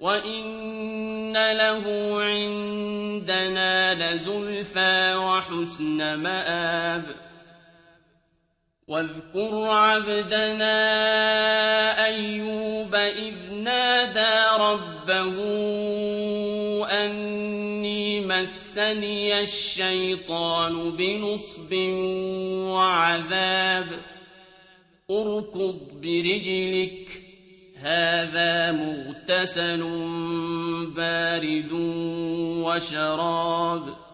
وإن له عندنا لزلفى وحسن مآب واذكر عبدنا أيوب إذ نادى ربه أني مسني الشيطان بنصب وعذاب اركض برجلك هذا مغتسل بارد وشراب